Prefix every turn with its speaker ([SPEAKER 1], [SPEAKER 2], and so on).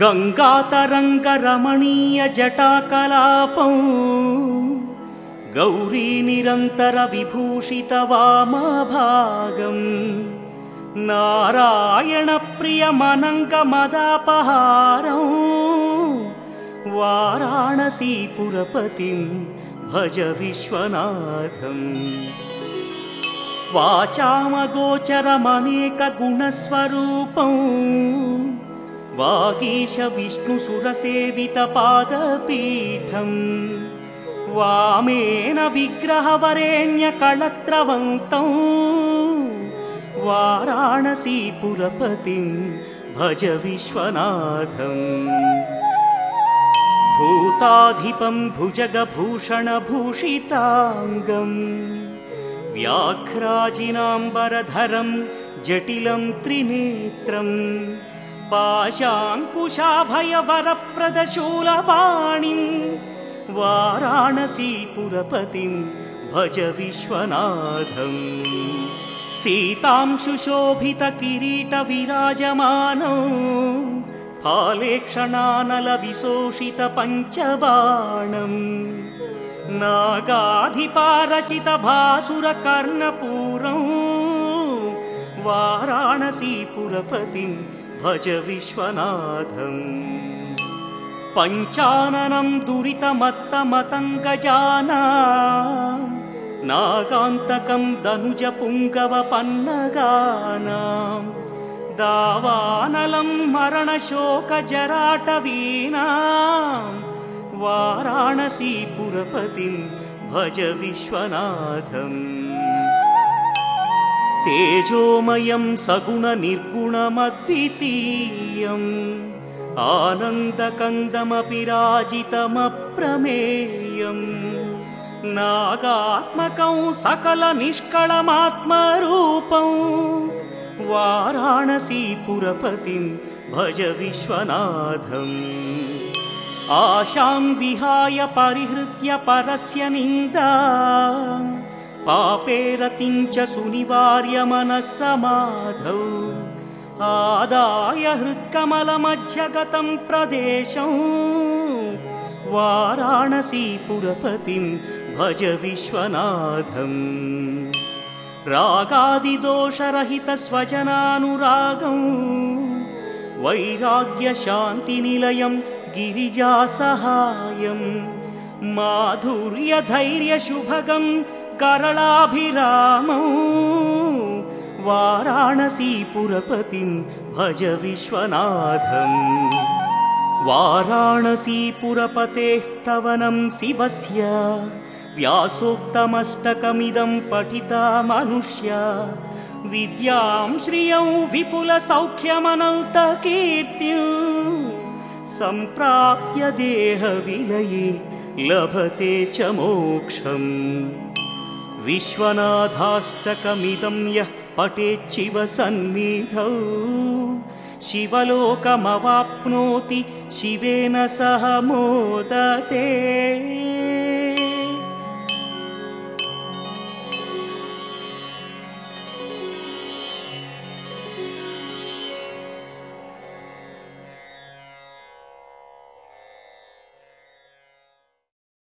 [SPEAKER 1] गङ्गातरङ्गरमणीयजटाकलापं गौरीनिरन्तरविभूषितवामभागम् नारायणप्रियमनङ्गमदापहारौ वाराणसीपुरपतिं भज विश्वनाथम् वाचामगोचरमनेकगुणस्वरूपम् वागीश विष्णुसुरसेवितपादपीठम् वामेन विग्रहवरेण्यकळत्रवन्तौ वाराणसीपुरपतिं भज विश्वनाथम् भूताधिपं भुजगभूषणभूषिताङ्गम् व्याघ्राजिनाम्बरधरं जटिलं त्रिनेत्रम् पाशाङ्कुशाभयवरप्रदशूलपाणिं वाराणसीपुरपतिं भज विश्वनाथम्। सीतां सुशोभितकिरीटविराजमानौ फालेक्षणानलविशोषितपञ्चबाणम् नागाधिपारचितभासुरकर्णपूरौ वाराणसीपुरपतिं भज विश्वनाथम्। पञ्चाननं दुरितमत्तमतङ्गजाना नागान्तकं दनुजपुङ्गवपन्नगानां दावानलं मरणशोकजराटवीना वाराणसीपुरपतिं भज विश्वनाथम्। तेजोमयं सगुणनिर्गुणमद्वितीयम् आनन्दकन्दमपि राजितमप्रमेयम् नागात्मकं सकलनिष्कळमात्मरूपं वाराणसीपुरपतिं भज विश्वनाथम्। आशां विहाय परिहृत्य परस्य निन्दा। पापेरतिं च सुनिवार्य मनःसमाधौ आदाय हृत्कमलमध्यगतं प्रदेशं। वाराणसीपुरपतिं भज विश्वनाथम् रागादिदोषरहितस्वजनानुरागं वैराग्यशान्तिनिलयं गिरिजासहायम् माधुर्यधैर्यशुभगं करलाभिरामौ वाराणसीपुरपतिं भज विश्वनाथम् वाराणसीपुरपतेस्तवनं शिवस्य व्यासोक्तमष्टकमिदं पठिता मनुष्य। विद्यां श्रियं विपुलसौख्यमनन्तकीर्तिं। सम्प्राप्य देहविलये लभते च मोक्षम्। विश्वनाथाष्टकमिदं यः पठेच्छिव सन्निधौ। शिवलोकमवाप्नोति शिवेन सह मोदते